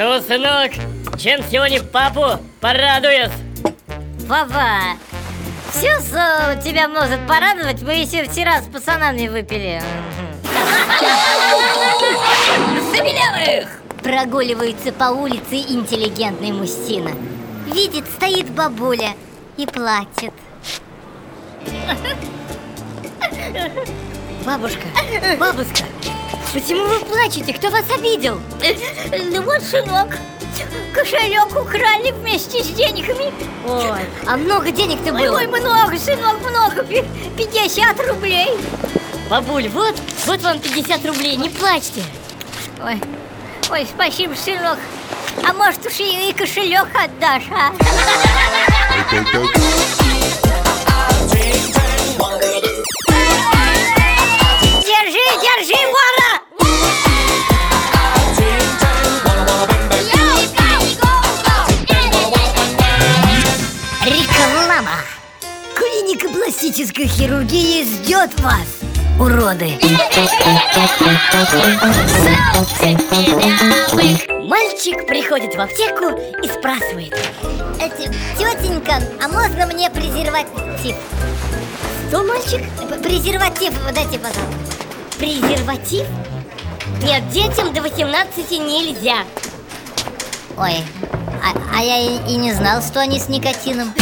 Сынок, чем сегодня папу порадуешь? Папа, все, что тебя может порадовать, мы еще вчера с пацанами выпили. Забелявых! Прогуливается по улице интеллигентный мужчина. Видит, стоит бабуля и плачет. Бабушка, бабушка, почему вы плачете? Кто вас обидел? Ну вот, сынок, кошелек украли вместе с деньгами. Ой, а много денег-то было? ой, много, сынок, много, пи- 50 рублей. Бабуль, вот, вот вам 50 рублей, не плачьте. Ой, ой, спасибо, сынок. А может уж и, и кошелек отдашь, а? Клиника пластической хирургии ждет вас, уроды! Мальчик приходит в аптеку и спрашивает Тетенька, а можно мне презерватив? Что, мальчик? Презерватив, дайте, пожалуйста Презерватив? Нет, детям до 18 нельзя Ой, а, а я и, и не знал, что они с никотином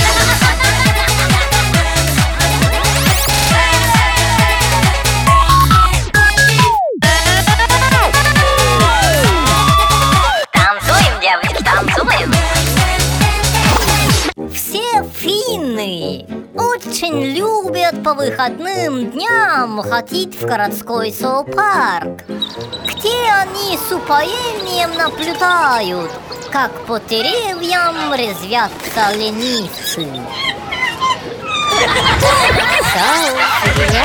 мы очень любят по выходным дням ходить в городской зоопарк, где они с упоением наблюдают, как по деревьям резвятся ленивцы.